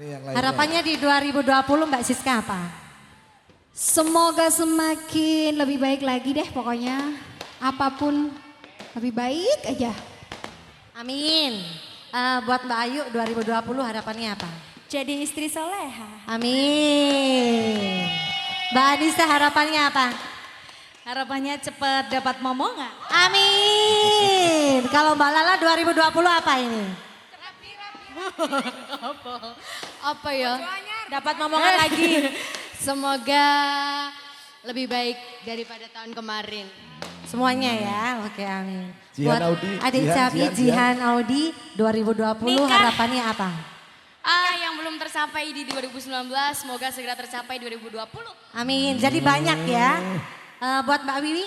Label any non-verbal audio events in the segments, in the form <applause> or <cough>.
Ini yang lainnya. Harapannya di 2020 Mbak Siska apa? Semoga semakin lebih baik lagi deh pokoknya. Apa pun lebih baik aja. Amin. Eh, buat Mbak Ayu 2020 harapannya apa? Jadi istri soleha. Amin. Mbak Anissa harapannya apa? Harapannya cepat dapat momongan. Amin. Kalau Mbak Lala 2020 apa ini? <laughs> Apa ya? Dapat momongan lagi. <laughs> Semoga lebih baik daripada tahun kemarin. Semuanya ya, oke amin. Jihan Buat Audi, adik Jihan, Capi, Jihan, Jihan Audi 2020 Nikah. harapannya apa? Ah, yang belum tercapai di 2019, semoga segera tercapai 2020. Amin, jadi banyak ya. Eh, buat Mbak Wiwi,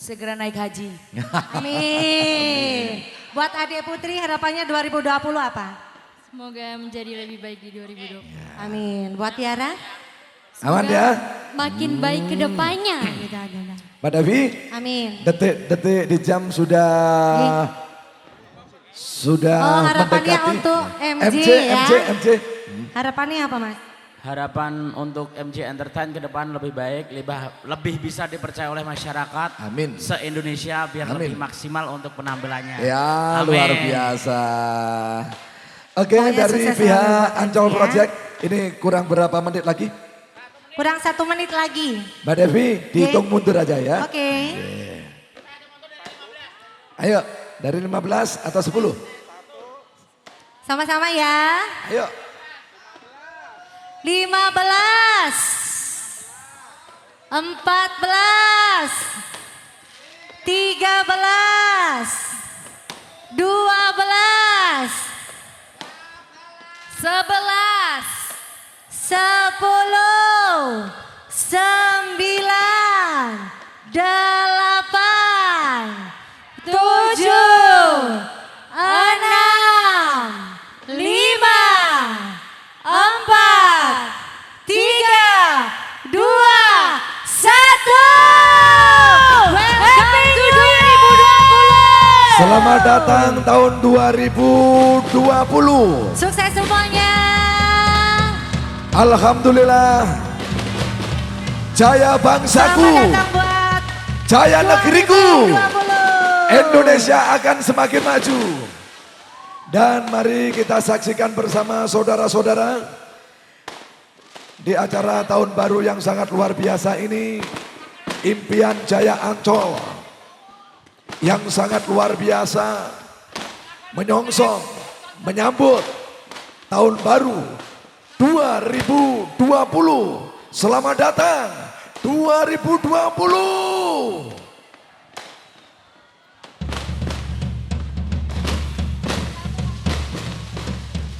Segera naik haji. <laughs> amin. buat adik Putri harapannya 2020 apa? Semoga menjadi lebih baik di 2020. Amin. Buat Tiara? Aman ya? Makin baik ke depannya. Gitu aja dah. Mbak Davi, Amin. detik-detik di jam sudah sudah Oh, harapannya mendekati. untuk MJ MJ, ya. MJ, MJ. Harapannya apa Mas? Harapan untuk MJ Entertain ke depan lebih baik, lebih, lebih bisa dipercaya oleh masyarakat. Amin. Se-Indonesia biar Amin. lebih maksimal untuk penampilannya. Ya, Amin. luar biasa. Oke, Pokoknya dari pihak Ancol ya. Project, ini kurang berapa menit lagi? Kurang satu menit lagi. Mbak Devi, dihitung mundur aja ya. Oke. Ayo, dari 15 atau 10? Sama-sama ya. Ayo. 15 14 13 12 Sebelas. 10 9 8 7 6 5 4 3 2 1 Happy 2020 Selamat datang tahun 2020. Sukses Alhamdulillah. Jaya bangsaku, jaya negeriku. 2020 Indonesia akan semakin maju. Dan mari kita saksikan bersama saudara-saudara di acara tahun baru yang sangat luar biasa ini impian Jaya Ancol yang sangat luar biasa menyongsong menyambut tahun baru 2020. Selamat datang 2020.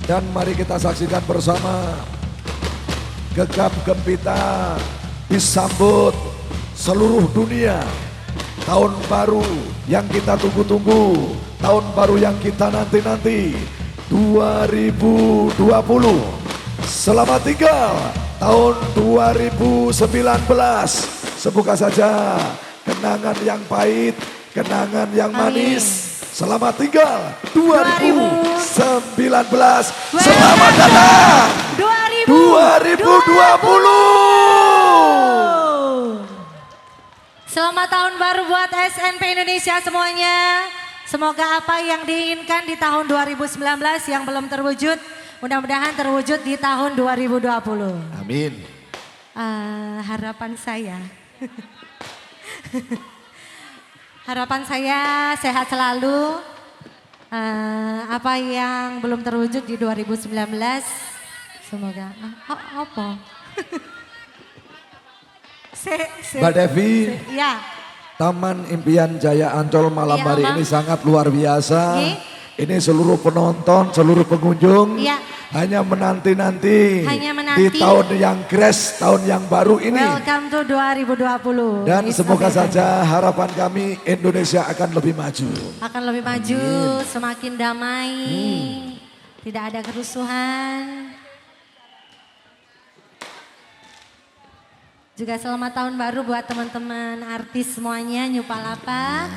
Dan mari kita saksikan bersama gegap gempita disambut seluruh dunia. Tahun baru yang kita tunggu-tunggu, tahun baru yang kita nanti-nanti 2020. Selamat tinggal tahun 2019. Semoga saja kenangan yang pahit, kenangan yang Amin. manis. Selamat tinggal 2019. 2000. Selamat datang 2000 2020. Selamat tahun baru buat SNP Indonesia semuanya. Semoga apa yang diinginkan di tahun 2019 yang belum terwujud, mudah-mudahan terwujud di tahun 2020. Amin. Eh, harapan saya, <laughs> harapan saya sehat selalu. Eh, apa yang belum terwujud di 2019, semoga. Ah, oh, apa? <laughs> Se, se, Mbak Devi, ya. Taman Impian Jaya Ancol malam Iya, hari ini sangat luar biasa. Iya. Ini seluruh penonton, seluruh pengunjung Iya. Hanya menanti-nanti Hanya di menanti. tahun yang grace, tahun yang baru ini. Welcome to 2020. Dan It's semoga saja harapan kami Indonesia akan lebih maju. akan lebih maju, semakin damai, tidak ada kerusuhan. Juga selamat tahun baru buat teman-teman artis semuanya, New Palapa.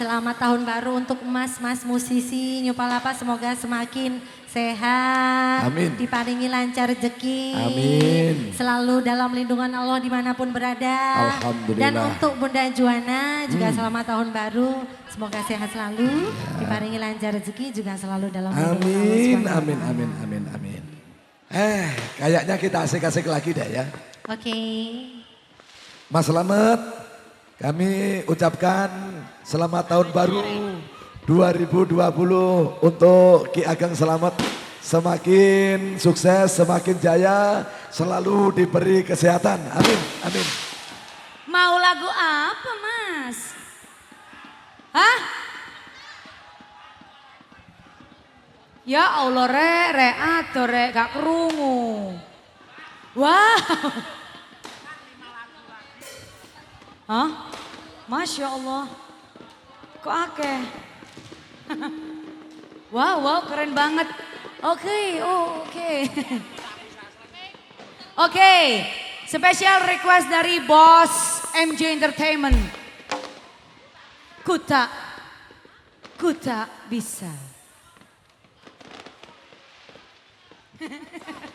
Selamat tahun baru untuk mas-mas musisi New Palapa semoga semakin sehat. Amin. Diparingi lancar rezeki. Amin. Selalu dalam lindungan Allah di mana pun berada. Alhamdulillah. Dan untuk Bunda Juana juga Hmm. selamat tahun baru. Semoga sehat selalu. Diparingi lancar rezeki juga selalu dalam lindungan Allah. Amin, wa amin, amin, amin, amin. Eh, kayaknya kita asik-asik lagi deh ya. Oke. Mas Selamat, kami ucapkan selamat tahun baru 2020 untuk Ki Ageng Selamat. Semakin sukses, semakin jaya, selalu diberi kesehatan. Amin, amin. Mau lagu apa mas? Hah? Ya Allah re, re atur re, gak kerungu. Wow. Hah? Masya Allah. Kok akeh? <laughs> wow, wow keren banget. Oke, oh oke. <laughs> Oke, special request dari bos MJ Entertainment. Kuta, kuta bisa. <laughs>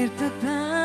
Cierta paz.